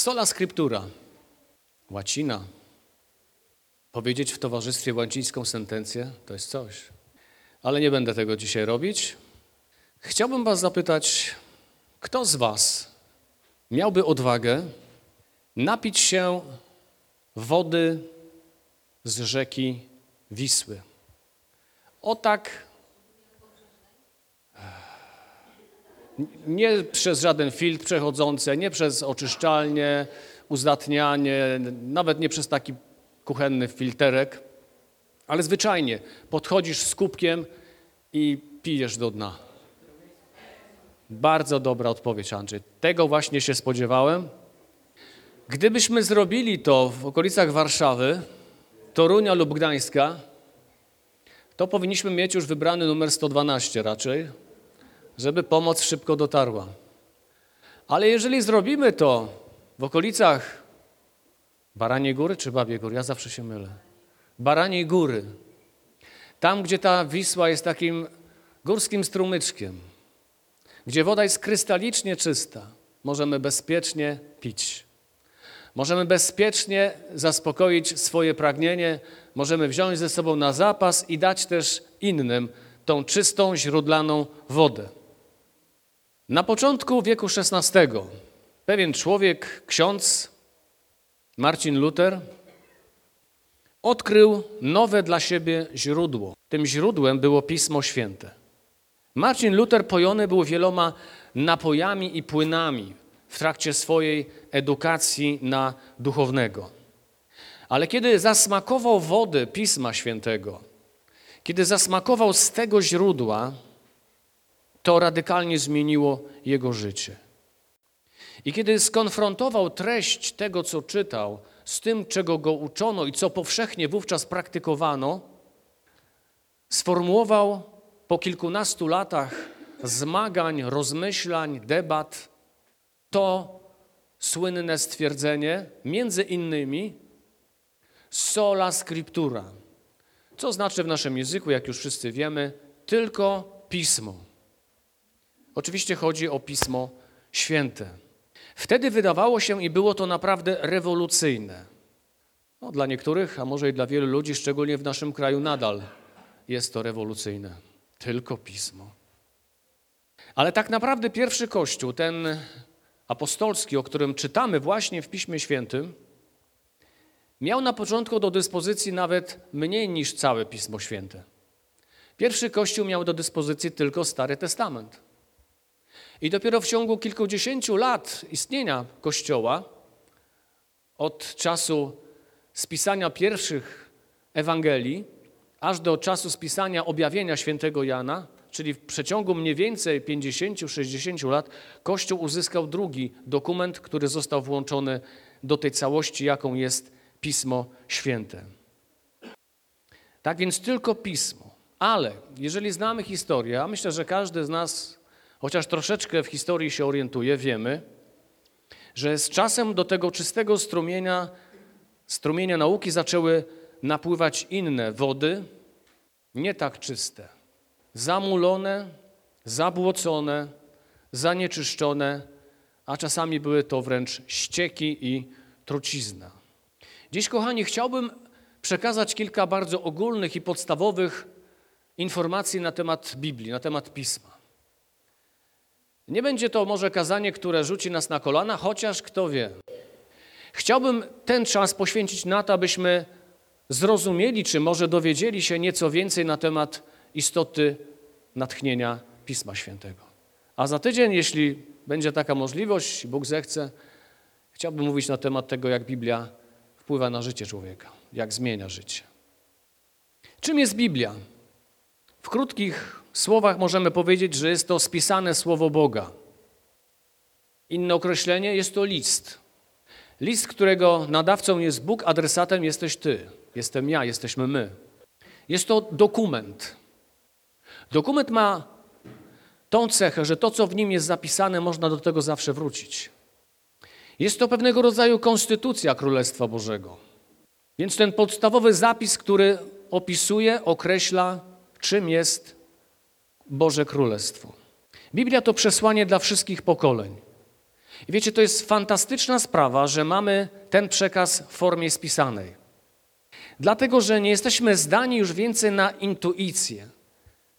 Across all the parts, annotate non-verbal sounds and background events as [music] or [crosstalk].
Sola scriptura, łacina. Powiedzieć w towarzystwie łacińską sentencję to jest coś. Ale nie będę tego dzisiaj robić. Chciałbym Was zapytać, kto z Was miałby odwagę napić się wody z rzeki Wisły? O tak nie przez żaden filtr przechodzący, nie przez oczyszczalnię, uzdatnianie, nawet nie przez taki kuchenny filterek, ale zwyczajnie podchodzisz z kubkiem i pijesz do dna. Bardzo dobra odpowiedź, Andrzej. Tego właśnie się spodziewałem. Gdybyśmy zrobili to w okolicach Warszawy, Torunia lub Gdańska, to powinniśmy mieć już wybrany numer 112 raczej, żeby pomoc szybko dotarła. Ale jeżeli zrobimy to w okolicach Baraniej Góry czy Babie Góry, ja zawsze się mylę. Baraniej Góry, tam gdzie ta Wisła jest takim górskim strumyczkiem, gdzie woda jest krystalicznie czysta, możemy bezpiecznie pić. Możemy bezpiecznie zaspokoić swoje pragnienie, możemy wziąć ze sobą na zapas i dać też innym tą czystą, źródlaną wodę. Na początku wieku XVI pewien człowiek, ksiądz Marcin Luther, odkrył nowe dla siebie źródło. Tym źródłem było Pismo Święte. Marcin Luther pojony był wieloma napojami i płynami w trakcie swojej edukacji na duchownego. Ale kiedy zasmakował wody Pisma Świętego, kiedy zasmakował z tego źródła, to radykalnie zmieniło jego życie. I kiedy skonfrontował treść tego, co czytał, z tym, czego go uczono i co powszechnie wówczas praktykowano, sformułował po kilkunastu latach zmagań, rozmyślań, debat to słynne stwierdzenie, między innymi sola scriptura, co znaczy w naszym języku, jak już wszyscy wiemy, tylko pismo. Oczywiście chodzi o Pismo Święte. Wtedy wydawało się i było to naprawdę rewolucyjne. No, dla niektórych, a może i dla wielu ludzi, szczególnie w naszym kraju, nadal jest to rewolucyjne. Tylko Pismo. Ale tak naprawdę pierwszy Kościół, ten apostolski, o którym czytamy właśnie w Piśmie Świętym, miał na początku do dyspozycji nawet mniej niż całe Pismo Święte. Pierwszy Kościół miał do dyspozycji tylko Stary Testament. I dopiero w ciągu kilkudziesięciu lat istnienia Kościoła, od czasu spisania pierwszych Ewangelii, aż do czasu spisania objawienia świętego Jana, czyli w przeciągu mniej więcej 50-60 lat, Kościół uzyskał drugi dokument, który został włączony do tej całości, jaką jest Pismo Święte. Tak więc tylko Pismo. Ale jeżeli znamy historię, a myślę, że każdy z nas chociaż troszeczkę w historii się orientuje, wiemy, że z czasem do tego czystego strumienia, strumienia nauki zaczęły napływać inne wody, nie tak czyste, zamulone, zabłocone, zanieczyszczone, a czasami były to wręcz ścieki i trucizna. Dziś, kochani, chciałbym przekazać kilka bardzo ogólnych i podstawowych informacji na temat Biblii, na temat Pisma. Nie będzie to może kazanie, które rzuci nas na kolana, chociaż kto wie. Chciałbym ten czas poświęcić na to, abyśmy zrozumieli, czy może dowiedzieli się nieco więcej na temat istoty natchnienia Pisma Świętego. A za tydzień, jeśli będzie taka możliwość, Bóg zechce, chciałbym mówić na temat tego, jak Biblia wpływa na życie człowieka, jak zmienia życie. Czym jest Biblia? W krótkich słowach możemy powiedzieć, że jest to spisane słowo Boga. Inne określenie jest to list. List, którego nadawcą jest Bóg, adresatem jesteś ty, jestem ja, jesteśmy my. Jest to dokument. Dokument ma tą cechę, że to, co w nim jest zapisane, można do tego zawsze wrócić. Jest to pewnego rodzaju konstytucja Królestwa Bożego. Więc ten podstawowy zapis, który opisuje, określa, czym jest Boże Królestwo. Biblia to przesłanie dla wszystkich pokoleń. I wiecie, to jest fantastyczna sprawa, że mamy ten przekaz w formie spisanej. Dlatego, że nie jesteśmy zdani już więcej na intuicję,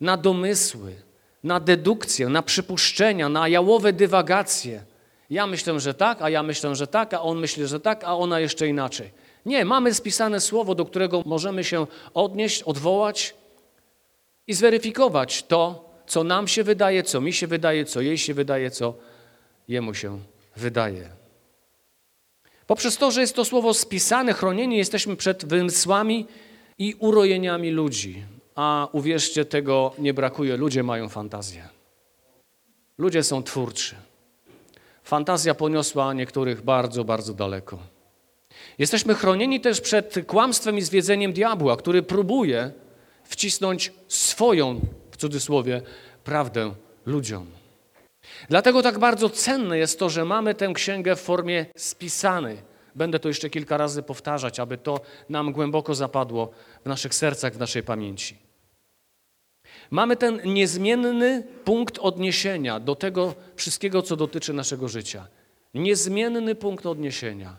na domysły, na dedukcję, na przypuszczenia, na jałowe dywagacje. Ja myślę, że tak, a ja myślę, że tak, a on myśli, że tak, a ona jeszcze inaczej. Nie, mamy spisane słowo, do którego możemy się odnieść, odwołać i zweryfikować to, co nam się wydaje, co mi się wydaje, co jej się wydaje, co jemu się wydaje. Poprzez to, że jest to słowo spisane, chronieni jesteśmy przed wymysłami i urojeniami ludzi. A uwierzcie, tego nie brakuje. Ludzie mają fantazję. Ludzie są twórczy. Fantazja poniosła niektórych bardzo, bardzo daleko. Jesteśmy chronieni też przed kłamstwem i zwiedzeniem diabła, który próbuje wcisnąć swoją, w cudzysłowie, prawdę ludziom. Dlatego tak bardzo cenne jest to, że mamy tę księgę w formie spisanej. Będę to jeszcze kilka razy powtarzać, aby to nam głęboko zapadło w naszych sercach, w naszej pamięci. Mamy ten niezmienny punkt odniesienia do tego wszystkiego, co dotyczy naszego życia. Niezmienny punkt odniesienia.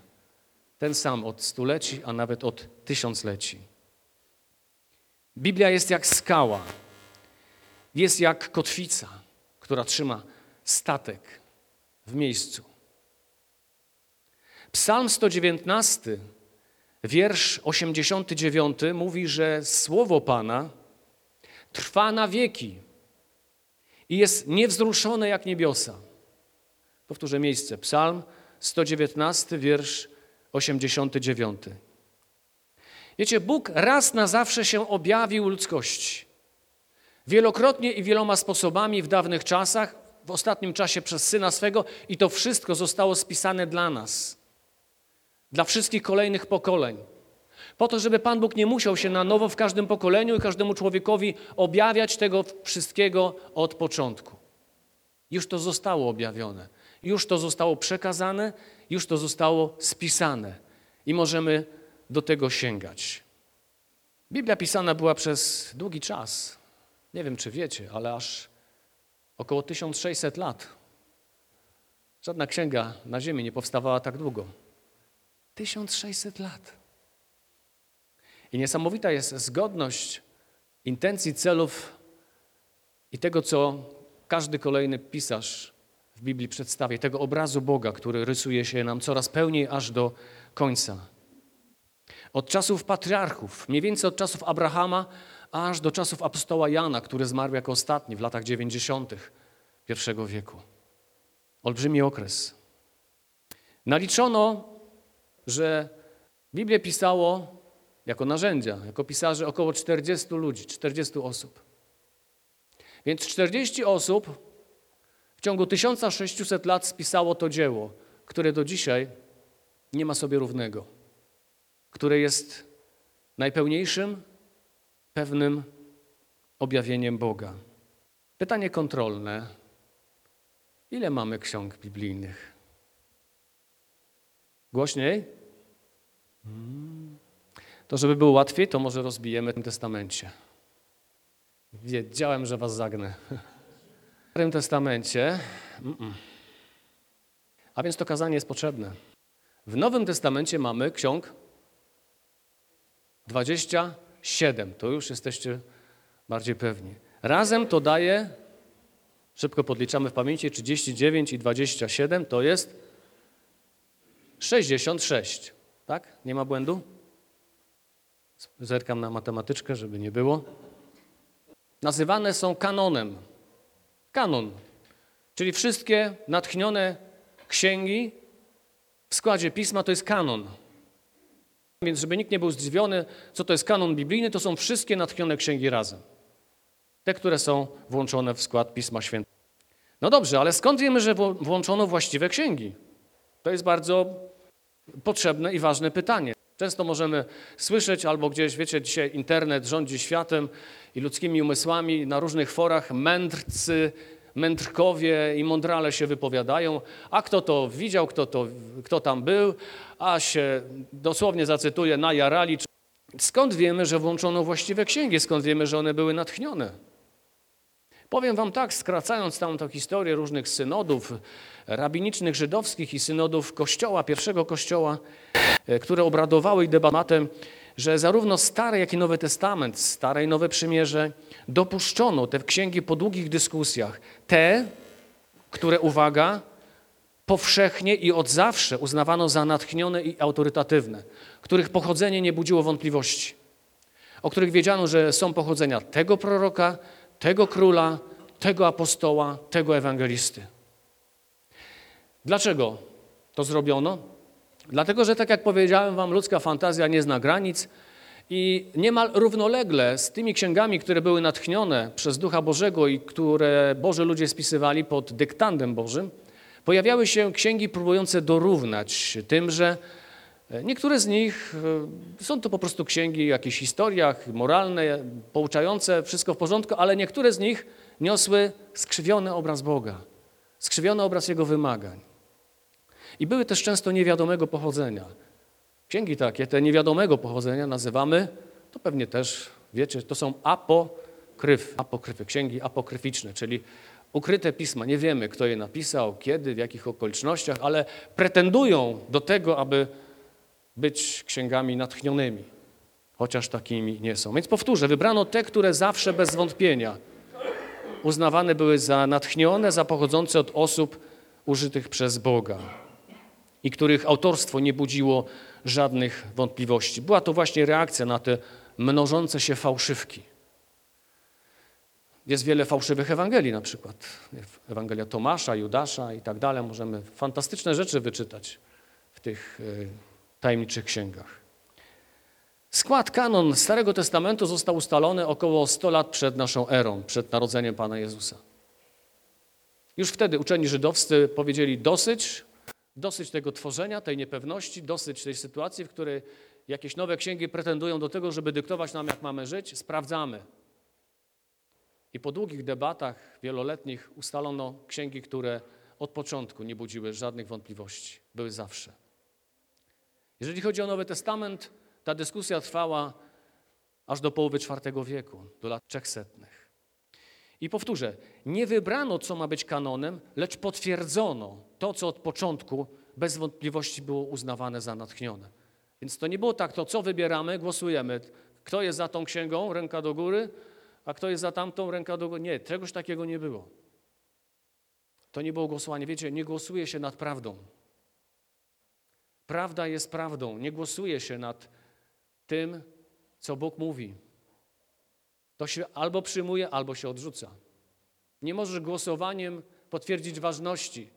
Ten sam od stuleci, a nawet od tysiącleci. Biblia jest jak skała, jest jak kotwica, która trzyma statek w miejscu. Psalm 119, wiersz 89 mówi, że słowo Pana trwa na wieki i jest niewzruszone jak niebiosa. Powtórzę miejsce. Psalm 119, wiersz 89. Wiecie, Bóg raz na zawsze się objawił ludzkości. Wielokrotnie i wieloma sposobami w dawnych czasach, w ostatnim czasie przez Syna swego i to wszystko zostało spisane dla nas, dla wszystkich kolejnych pokoleń. Po to, żeby Pan Bóg nie musiał się na nowo w każdym pokoleniu i każdemu człowiekowi objawiać tego wszystkiego od początku. Już to zostało objawione, już to zostało przekazane, już to zostało spisane i możemy do tego sięgać. Biblia pisana była przez długi czas. Nie wiem, czy wiecie, ale aż około 1600 lat. Żadna księga na ziemi nie powstawała tak długo. 1600 lat. I niesamowita jest zgodność intencji, celów i tego, co każdy kolejny pisarz w Biblii przedstawia, tego obrazu Boga, który rysuje się nam coraz pełniej aż do końca. Od czasów patriarchów, mniej więcej od czasów Abrahama, aż do czasów apostoła Jana, który zmarł jako ostatni w latach 90. I wieku. Olbrzymi okres. Naliczono, że Biblię pisało jako narzędzia, jako pisarze około 40 ludzi, 40 osób. Więc 40 osób w ciągu 1600 lat spisało to dzieło, które do dzisiaj nie ma sobie równego, które jest najpełniejszym, pewnym objawieniem Boga. Pytanie kontrolne. Ile mamy ksiąg biblijnych? Głośniej? To żeby było łatwiej, to może rozbijemy w tym testamencie. Wiedziałem, że was zagnę. [laughs] W Starym Testamencie, a więc to kazanie jest potrzebne. W Nowym Testamencie mamy ksiąg 27. To już jesteście bardziej pewni. Razem to daje, szybko podliczamy w pamięci, 39 i 27 to jest 66. Tak? Nie ma błędu? Zerkam na matematyczkę, żeby nie było. Nazywane są kanonem. Kanon, czyli wszystkie natchnione księgi w składzie pisma to jest kanon. Więc żeby nikt nie był zdziwiony, co to jest kanon biblijny, to są wszystkie natchnione księgi razem. Te, które są włączone w skład Pisma Świętego. No dobrze, ale skąd wiemy, że włączono właściwe księgi? To jest bardzo potrzebne i ważne pytanie. Często możemy słyszeć, albo gdzieś, wiecie, dzisiaj internet rządzi światem i ludzkimi umysłami, na różnych forach mędrcy, mędrkowie i mądrale się wypowiadają, a kto to widział, kto, to, kto tam był, a się dosłownie zacytuję, najarali. Skąd wiemy, że włączono właściwe księgi? Skąd wiemy, że one były natchnione? Powiem wam tak, skracając tam tą historię różnych synodów rabinicznych, żydowskich i synodów kościoła, pierwszego kościoła, e, które obradowały i debatatem, że zarówno Stary, jak i Nowy Testament, Stare i Nowe Przymierze, dopuszczono te księgi po długich dyskusjach. Te, które, uwaga, powszechnie i od zawsze uznawano za natchnione i autorytatywne, których pochodzenie nie budziło wątpliwości, o których wiedziano, że są pochodzenia tego proroka, tego króla, tego apostoła, tego ewangelisty. Dlaczego to zrobiono? Dlatego, że tak jak powiedziałem wam, ludzka fantazja nie zna granic i niemal równolegle z tymi księgami, które były natchnione przez Ducha Bożego i które Boże ludzie spisywali pod dyktandem Bożym, pojawiały się księgi próbujące dorównać tymże. Niektóre z nich e, są to po prostu księgi o jakichś historiach moralne, pouczające, wszystko w porządku, ale niektóre z nich niosły skrzywiony obraz Boga, skrzywiony obraz Jego wymagań. I były też często niewiadomego pochodzenia. Księgi takie, te niewiadomego pochodzenia nazywamy, to pewnie też wiecie, to są apokryfy, apokryfy, księgi apokryficzne, czyli ukryte pisma. Nie wiemy, kto je napisał, kiedy, w jakich okolicznościach, ale pretendują do tego, aby być księgami natchnionymi, chociaż takimi nie są. Więc powtórzę, wybrano te, które zawsze bez wątpienia uznawane były za natchnione, za pochodzące od osób użytych przez Boga i których autorstwo nie budziło żadnych wątpliwości. Była to właśnie reakcja na te mnożące się fałszywki. Jest wiele fałszywych Ewangelii na przykład. Ewangelia Tomasza, Judasza i tak dalej. Możemy fantastyczne rzeczy wyczytać w tych e, tajemniczych księgach. Skład kanon Starego Testamentu został ustalony około 100 lat przed naszą erą, przed narodzeniem Pana Jezusa. Już wtedy uczeni żydowscy powiedzieli dosyć, dosyć tego tworzenia, tej niepewności, dosyć tej sytuacji, w której jakieś nowe księgi pretendują do tego, żeby dyktować nam, jak mamy żyć, sprawdzamy. I po długich debatach wieloletnich ustalono księgi, które od początku nie budziły żadnych wątpliwości, były zawsze. Jeżeli chodzi o Nowy Testament, ta dyskusja trwała aż do połowy IV wieku, do lat trzechsetnych. I powtórzę, nie wybrano, co ma być kanonem, lecz potwierdzono to, co od początku bez wątpliwości było uznawane za natchnione. Więc to nie było tak, to co wybieramy, głosujemy. Kto jest za tą księgą, ręka do góry, a kto jest za tamtą, ręka do góry. Nie, czegoś takiego nie było. To nie było głosowanie. Wiecie, nie głosuje się nad prawdą. Prawda jest prawdą. Nie głosuje się nad tym, co Bóg mówi. To się albo przyjmuje, albo się odrzuca. Nie możesz głosowaniem potwierdzić ważności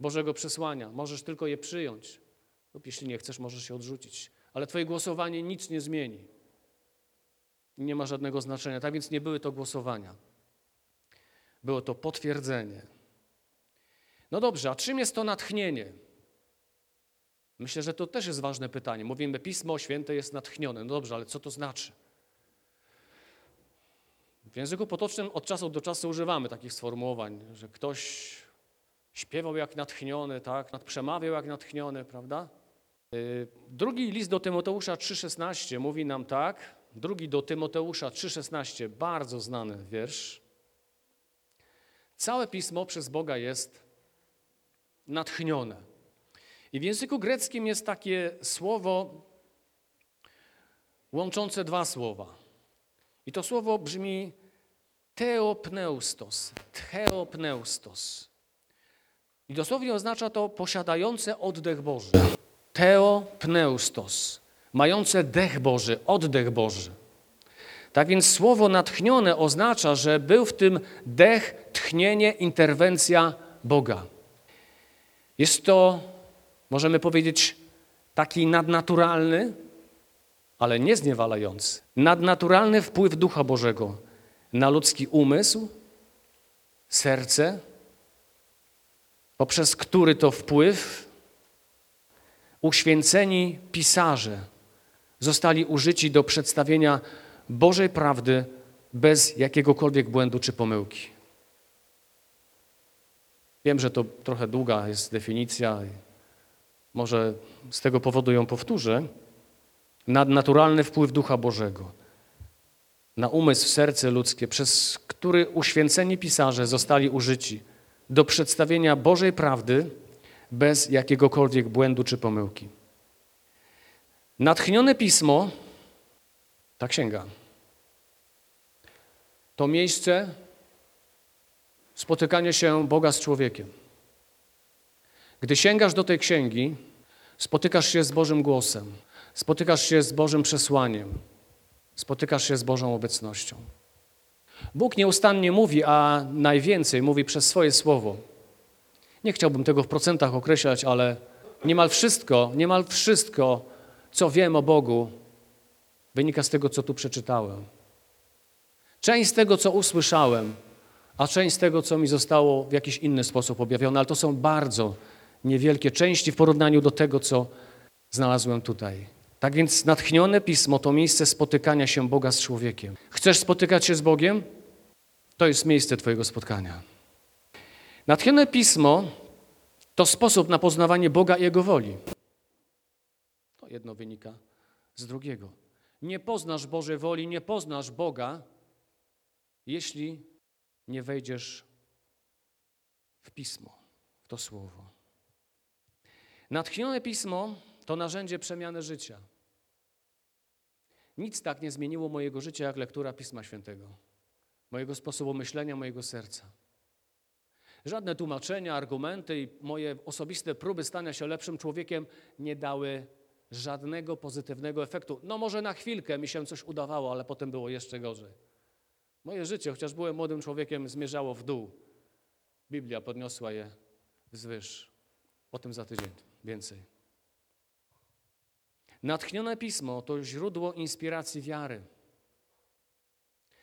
Bożego przesłania. Możesz tylko je przyjąć, lub jeśli nie chcesz, możesz się odrzucić. Ale Twoje głosowanie nic nie zmieni. Nie ma żadnego znaczenia. Tak więc nie były to głosowania. Było to potwierdzenie. No dobrze, a czym jest to natchnienie? Myślę, że to też jest ważne pytanie. Mówimy, Pismo Święte jest natchnione. No dobrze, ale co to znaczy? W języku potocznym od czasu do czasu używamy takich sformułowań, że ktoś śpiewał jak natchniony, tak, przemawiał jak natchniony, prawda? Y, drugi list do Tymoteusza 3,16 mówi nam tak, drugi do Tymoteusza 3,16, bardzo znany wiersz. Całe pismo przez Boga jest natchnione. I w języku greckim jest takie słowo łączące dwa słowa. I to słowo brzmi teopneustos, teopneustos. I dosłownie oznacza to posiadające oddech Boży. Teopneustos, mające dech Boży, oddech Boży. Tak więc słowo natchnione oznacza, że był w tym dech, tchnienie, interwencja Boga. Jest to możemy powiedzieć, taki nadnaturalny, ale nie zniewalający, nadnaturalny wpływ Ducha Bożego na ludzki umysł, serce, poprzez który to wpływ uświęceni pisarze zostali użyci do przedstawienia Bożej prawdy bez jakiegokolwiek błędu czy pomyłki. Wiem, że to trochę długa jest definicja, może z tego powodu ją powtórzę, nadnaturalny wpływ Ducha Bożego na umysł, serce ludzkie, przez który uświęceni pisarze zostali użyci do przedstawienia Bożej prawdy bez jakiegokolwiek błędu czy pomyłki. Natchnione pismo, ta księga, to miejsce spotykania się Boga z człowiekiem. Gdy sięgasz do tej księgi, spotykasz się z Bożym głosem, spotykasz się z Bożym przesłaniem, spotykasz się z Bożą obecnością. Bóg nieustannie mówi, a najwięcej mówi przez swoje słowo. Nie chciałbym tego w procentach określać, ale niemal wszystko, niemal wszystko, co wiem o Bogu, wynika z tego, co tu przeczytałem. Część z tego, co usłyszałem, a część z tego, co mi zostało w jakiś inny sposób objawione, ale to są bardzo niewielkie części w porównaniu do tego, co znalazłem tutaj. Tak więc natchnione pismo to miejsce spotykania się Boga z człowiekiem. Chcesz spotykać się z Bogiem? To jest miejsce Twojego spotkania. Natchnione pismo to sposób na poznawanie Boga i Jego woli. To jedno wynika z drugiego. Nie poznasz Bożej woli, nie poznasz Boga, jeśli nie wejdziesz w pismo, w to słowo. Natchnione pismo to narzędzie przemiany życia. Nic tak nie zmieniło mojego życia jak lektura Pisma Świętego, mojego sposobu myślenia, mojego serca. Żadne tłumaczenia, argumenty i moje osobiste próby stania się lepszym człowiekiem nie dały żadnego pozytywnego efektu. No może na chwilkę mi się coś udawało, ale potem było jeszcze gorzej. Moje życie, chociaż byłem młodym człowiekiem, zmierzało w dół. Biblia podniosła je wzwyż. O tym za tydzień więcej. Natchnione pismo to źródło inspiracji wiary.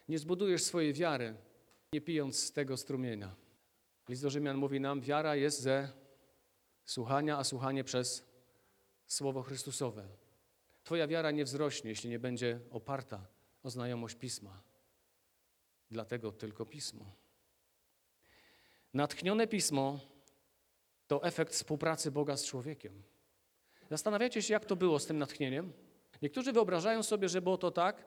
Nie zbudujesz swojej wiary, nie pijąc z tego strumienia. List do Rzymian mówi nam, wiara jest ze słuchania, a słuchanie przez Słowo Chrystusowe. Twoja wiara nie wzrośnie, jeśli nie będzie oparta o znajomość Pisma. Dlatego tylko Pismo. Natchnione Pismo to efekt współpracy Boga z człowiekiem. Zastanawiacie się, jak to było z tym natchnieniem? Niektórzy wyobrażają sobie, że było to tak,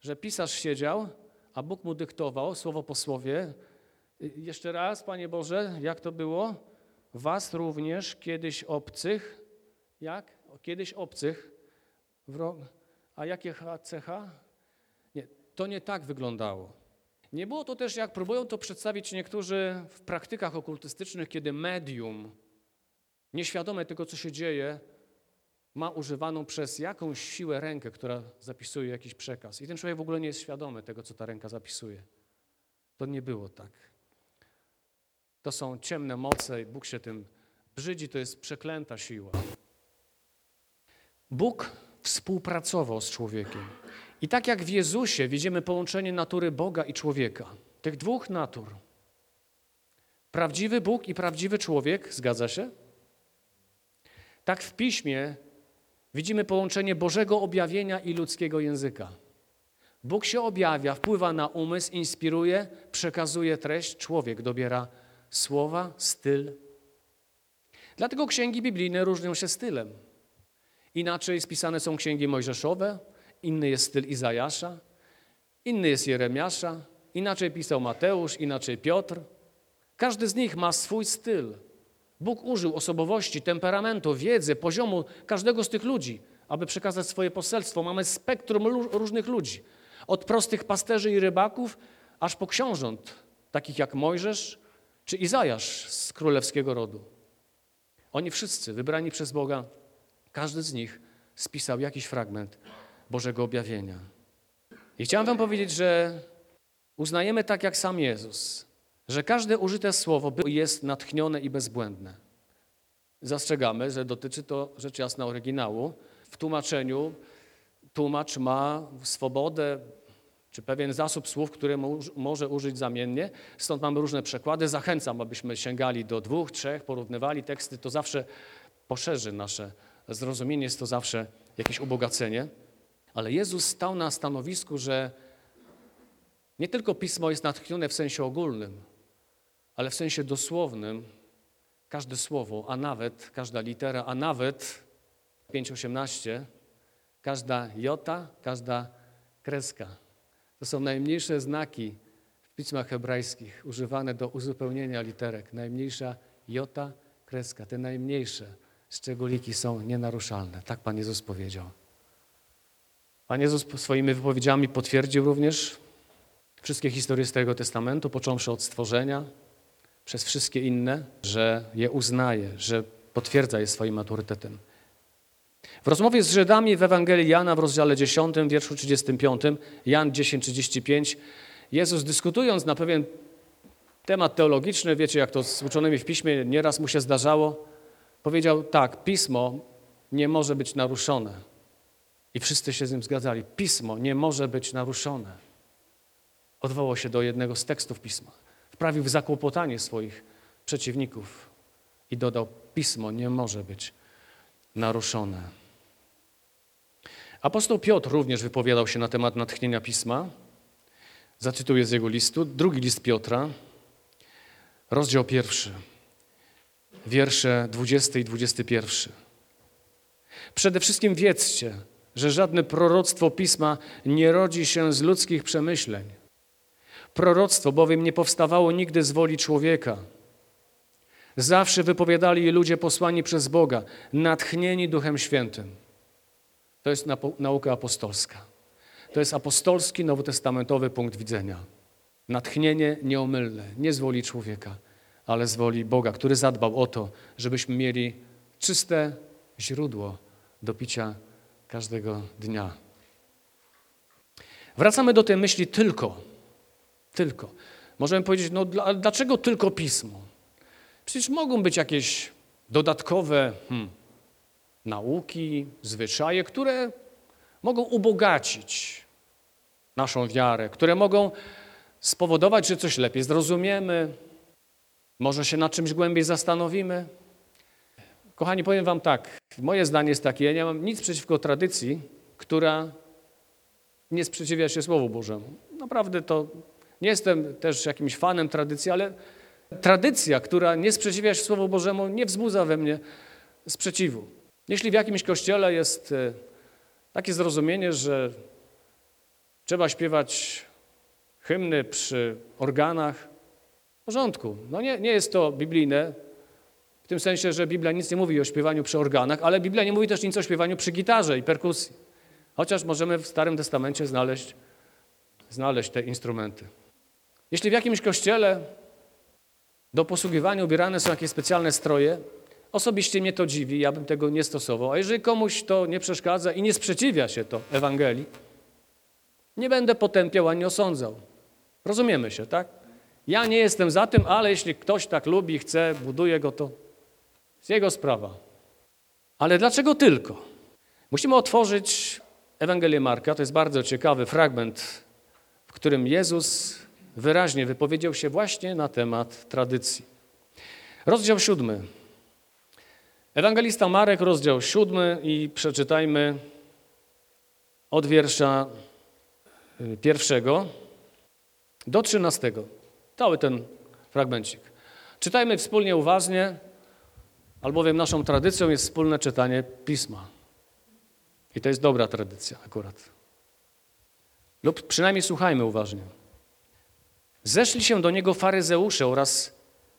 że pisarz siedział, a Bóg mu dyktował słowo po słowie. Jeszcze raz, Panie Boże, jak to było? Was również kiedyś obcych, jak? Kiedyś obcych, a jakie cecha? Nie, to nie tak wyglądało. Nie było to też, jak próbują to przedstawić niektórzy w praktykach okultystycznych, kiedy medium, nieświadome tego, co się dzieje, ma używaną przez jakąś siłę rękę, która zapisuje jakiś przekaz. I ten człowiek w ogóle nie jest świadomy tego, co ta ręka zapisuje. To nie było tak. To są ciemne moce i Bóg się tym brzydzi, to jest przeklęta siła. Bóg współpracował z człowiekiem. I tak jak w Jezusie widzimy połączenie natury Boga i człowieka, tych dwóch natur. Prawdziwy Bóg i prawdziwy człowiek, zgadza się? Tak w piśmie widzimy połączenie Bożego objawienia i ludzkiego języka. Bóg się objawia, wpływa na umysł, inspiruje, przekazuje treść, człowiek dobiera słowa, styl. Dlatego księgi biblijne różnią się stylem. Inaczej spisane są księgi mojżeszowe, inny jest styl Izajasza, inny jest Jeremiasza, inaczej pisał Mateusz, inaczej Piotr. Każdy z nich ma swój styl. Bóg użył osobowości, temperamentu, wiedzy, poziomu każdego z tych ludzi, aby przekazać swoje poselstwo. Mamy spektrum różnych ludzi. Od prostych pasterzy i rybaków, aż po książąt, takich jak Mojżesz czy Izajasz z królewskiego rodu. Oni wszyscy, wybrani przez Boga, każdy z nich spisał jakiś fragment Bożego objawienia. I chciałem Wam powiedzieć, że uznajemy tak jak sam Jezus, że każde użyte słowo jest natchnione i bezbłędne. Zastrzegamy, że dotyczy to rzecz jasna oryginału. W tłumaczeniu tłumacz ma swobodę czy pewien zasób słów, które może użyć zamiennie. Stąd mamy różne przekłady. Zachęcam, abyśmy sięgali do dwóch, trzech, porównywali teksty. To zawsze poszerzy nasze zrozumienie, jest to zawsze jakieś ubogacenie. Ale Jezus stał na stanowisku, że nie tylko pismo jest natchnione w sensie ogólnym, ale w sensie dosłownym każde słowo, a nawet każda litera, a nawet 5.18, każda jota, każda kreska. To są najmniejsze znaki w pismach hebrajskich używane do uzupełnienia literek. Najmniejsza jota, kreska, te najmniejsze szczególiki są nienaruszalne. Tak Pan Jezus powiedział. Pan Jezus swoimi wypowiedziami potwierdził również wszystkie historie Starego Testamentu, począwszy od stworzenia, przez wszystkie inne, że je uznaje, że potwierdza je swoim autorytetem. W rozmowie z Żydami w Ewangelii Jana w rozdziale 10, wierszu 35, Jan 10:35, Jezus dyskutując na pewien temat teologiczny, wiecie jak to z uczonymi w piśmie nieraz mu się zdarzało, powiedział tak, pismo nie może być naruszone. I wszyscy się z nim zgadzali. Pismo nie może być naruszone. Odwołał się do jednego z tekstów pisma. Wprawił w zakłopotanie swoich przeciwników i dodał: Pismo nie może być naruszone. Apostoł Piotr również wypowiadał się na temat natchnienia pisma. Zacytuję z jego listu. Drugi list Piotra, rozdział pierwszy, wiersze 20 i 21. Przede wszystkim wiedzcie, że żadne proroctwo pisma nie rodzi się z ludzkich przemyśleń. Proroctwo bowiem nie powstawało nigdy z woli człowieka. Zawsze wypowiadali je ludzie posłani przez Boga, natchnieni Duchem Świętym. To jest nauka apostolska. To jest apostolski, nowotestamentowy punkt widzenia. Natchnienie nieomylne, nie z woli człowieka, ale z woli Boga, który zadbał o to, żebyśmy mieli czyste źródło do picia każdego dnia. Wracamy do tej myśli tylko. Tylko. Możemy powiedzieć, no dlaczego tylko pismo? Przecież mogą być jakieś dodatkowe hmm, nauki, zwyczaje, które mogą ubogacić naszą wiarę, które mogą spowodować, że coś lepiej zrozumiemy, może się nad czymś głębiej zastanowimy. Kochani, powiem Wam tak, moje zdanie jest takie, ja nie mam nic przeciwko tradycji, która nie sprzeciwia się Słowu Bożemu. Naprawdę to nie jestem też jakimś fanem tradycji, ale tradycja, która nie sprzeciwia się Słowu Bożemu, nie wzbudza we mnie sprzeciwu. Jeśli w jakimś kościele jest e, takie zrozumienie, że trzeba śpiewać hymny przy organach, w porządku. No nie, nie jest to biblijne, w tym sensie, że Biblia nic nie mówi o śpiewaniu przy organach, ale Biblia nie mówi też nic o śpiewaniu przy gitarze i perkusji. Chociaż możemy w Starym Testamencie znaleźć, znaleźć te instrumenty. Jeśli w jakimś kościele do posługiwania ubierane są jakieś specjalne stroje, osobiście mnie to dziwi, ja bym tego nie stosował. A jeżeli komuś to nie przeszkadza i nie sprzeciwia się to Ewangelii, nie będę potępiał ani osądzał. Rozumiemy się, tak? Ja nie jestem za tym, ale jeśli ktoś tak lubi, chce, buduje go, to jest jego sprawa. Ale dlaczego tylko? Musimy otworzyć Ewangelię Marka, to jest bardzo ciekawy fragment, w którym Jezus wyraźnie wypowiedział się właśnie na temat tradycji. Rozdział siódmy. Ewangelista Marek, rozdział siódmy i przeczytajmy od wiersza y, pierwszego do trzynastego. Cały ten fragmencik. Czytajmy wspólnie uważnie, albowiem naszą tradycją jest wspólne czytanie Pisma. I to jest dobra tradycja akurat. Lub przynajmniej słuchajmy uważnie. Zeszli się do niego faryzeusze oraz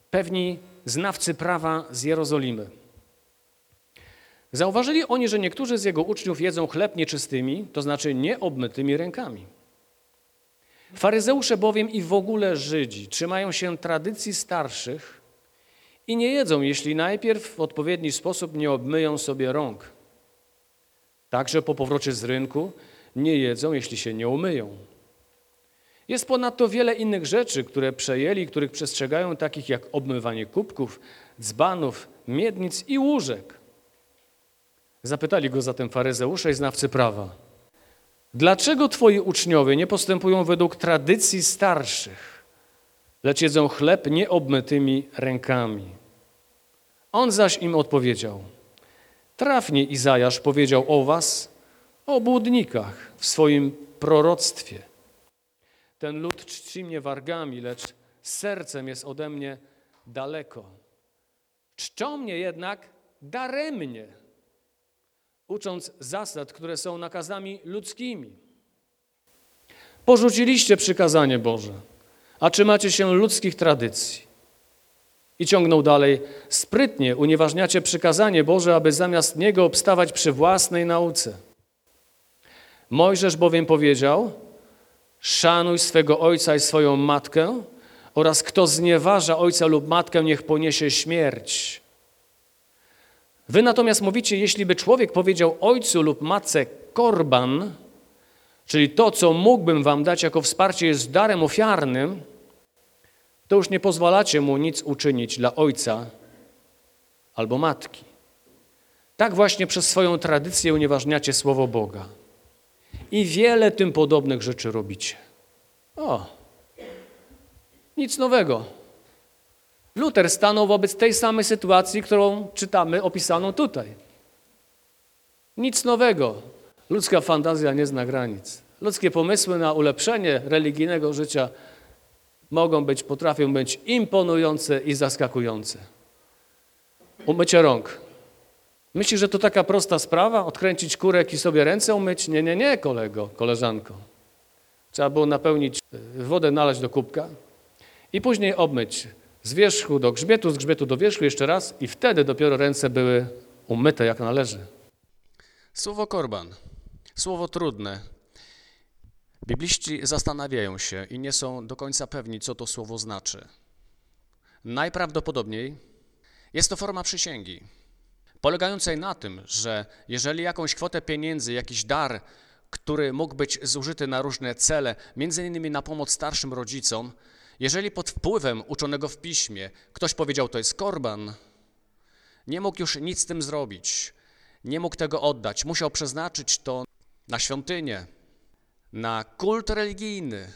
pewni znawcy prawa z Jerozolimy. Zauważyli oni, że niektórzy z jego uczniów jedzą chleb nieczystymi, to znaczy nieobmytymi rękami. Faryzeusze bowiem i w ogóle Żydzi trzymają się tradycji starszych i nie jedzą, jeśli najpierw w odpowiedni sposób nie obmyją sobie rąk. Także po powrocie z rynku nie jedzą, jeśli się nie umyją. Jest ponadto wiele innych rzeczy, które przejęli, których przestrzegają, takich jak obmywanie kubków, dzbanów, miednic i łóżek. Zapytali go zatem faryzeusze i znawcy prawa. Dlaczego twoi uczniowie nie postępują według tradycji starszych, lecz jedzą chleb nieobmytymi rękami? On zaś im odpowiedział. Trafnie Izajasz powiedział o was, o błudnikach w swoim proroctwie. Ten lud czci mnie wargami, lecz sercem jest ode mnie daleko. Czczą mnie jednak daremnie ucząc zasad, które są nakazami ludzkimi. Porzuciliście przykazanie Boże, a trzymacie się ludzkich tradycji. I ciągnął dalej, sprytnie unieważniacie przykazanie Boże, aby zamiast niego obstawać przy własnej nauce. Mojżesz bowiem powiedział, szanuj swego ojca i swoją matkę oraz kto znieważa ojca lub matkę, niech poniesie śmierć. Wy natomiast mówicie, jeśli by człowiek powiedział ojcu lub matce korban, czyli to, co mógłbym wam dać jako wsparcie jest darem ofiarnym, to już nie pozwalacie mu nic uczynić dla ojca albo matki. Tak właśnie przez swoją tradycję unieważniacie słowo Boga. I wiele tym podobnych rzeczy robicie. O, nic nowego. Luter stanął wobec tej samej sytuacji, którą czytamy opisaną tutaj. Nic nowego. Ludzka fantazja nie zna granic. Ludzkie pomysły na ulepszenie religijnego życia mogą być, potrafią być imponujące i zaskakujące. Umycie rąk. Myślisz, że to taka prosta sprawa? Odkręcić kurek i sobie ręce umyć? Nie, nie, nie, kolego, koleżanko. Trzeba było napełnić e, wodę, nalać do kubka i później obmyć z wierzchu do grzbietu, z grzbietu do wierzchu jeszcze raz i wtedy dopiero ręce były umyte jak należy. Słowo korban. Słowo trudne. Bibliści zastanawiają się i nie są do końca pewni, co to słowo znaczy. Najprawdopodobniej jest to forma przysięgi, polegającej na tym, że jeżeli jakąś kwotę pieniędzy, jakiś dar, który mógł być zużyty na różne cele, między innymi na pomoc starszym rodzicom, jeżeli pod wpływem uczonego w piśmie ktoś powiedział, to jest korban, nie mógł już nic z tym zrobić, nie mógł tego oddać, musiał przeznaczyć to na świątynię, na kult religijny.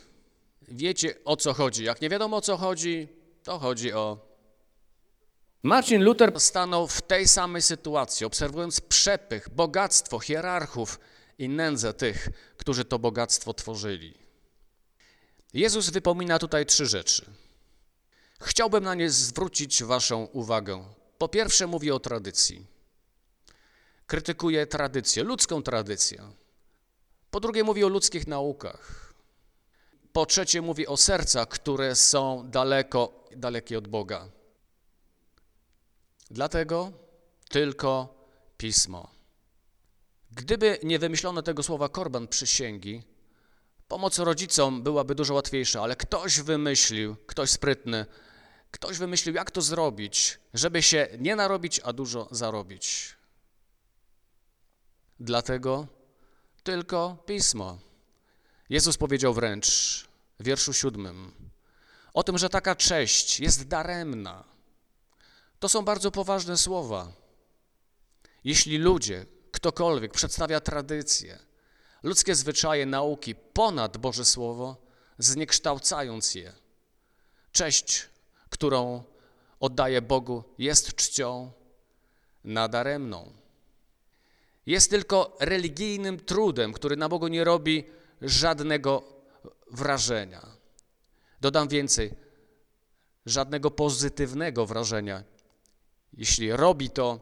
Wiecie o co chodzi. Jak nie wiadomo o co chodzi, to chodzi o. Marcin Luther stanął w tej samej sytuacji, obserwując przepych, bogactwo hierarchów i nędzę tych, którzy to bogactwo tworzyli. Jezus wypomina tutaj trzy rzeczy. Chciałbym na nie zwrócić Waszą uwagę. Po pierwsze, mówi o tradycji. Krytykuje tradycję, ludzką tradycję. Po drugie, mówi o ludzkich naukach. Po trzecie, mówi o sercach, które są daleko, dalekie od Boga. Dlatego tylko pismo. Gdyby nie wymyślono tego słowa korban przysięgi, pomoc rodzicom byłaby dużo łatwiejsza, ale ktoś wymyślił, ktoś sprytny, ktoś wymyślił, jak to zrobić, żeby się nie narobić, a dużo zarobić. Dlatego tylko pismo. Jezus powiedział wręcz w wierszu siódmym o tym, że taka cześć jest daremna. To są bardzo poważne słowa. Jeśli ludzie, ktokolwiek przedstawia tradycje, ludzkie zwyczaje, nauki ponad Boże Słowo, zniekształcając je, cześć, którą oddaje Bogu, jest czcią nadaremną jest tylko religijnym trudem, który na Bogu nie robi żadnego wrażenia. Dodam więcej, żadnego pozytywnego wrażenia. Jeśli robi to,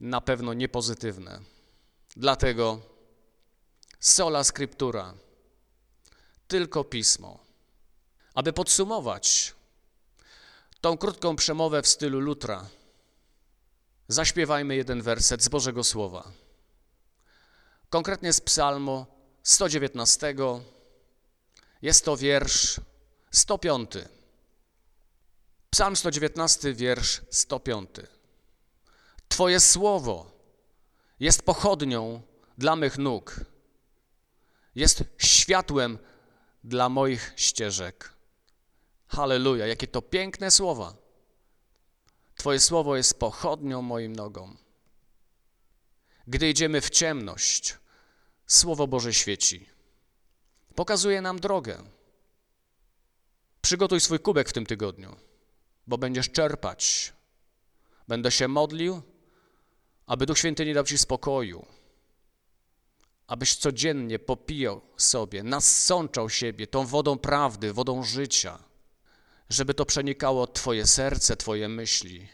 na pewno niepozytywne. Dlatego sola scriptura, tylko pismo. Aby podsumować tą krótką przemowę w stylu Lutra, zaśpiewajmy jeden werset z Bożego Słowa. Konkretnie z Psalmu 119. Jest to wiersz 105. Psalm 119, wiersz 105. Twoje słowo jest pochodnią dla mych nóg, jest światłem dla moich ścieżek. Halleluja, jakie to piękne słowa. Twoje słowo jest pochodnią moim nogą. Gdy idziemy w ciemność, Słowo Boże świeci. Pokazuje nam drogę. Przygotuj swój kubek w tym tygodniu, bo będziesz czerpać. Będę się modlił, aby Duch Święty nie dał Ci spokoju, abyś codziennie popijał sobie, nasączał siebie tą wodą prawdy, wodą życia żeby to przenikało Twoje serce, Twoje myśli,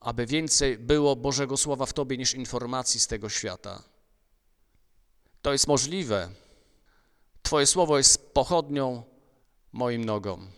aby więcej było Bożego Słowa w Tobie niż informacji z tego świata. To jest możliwe Twoje słowo jest pochodnią moim nogom.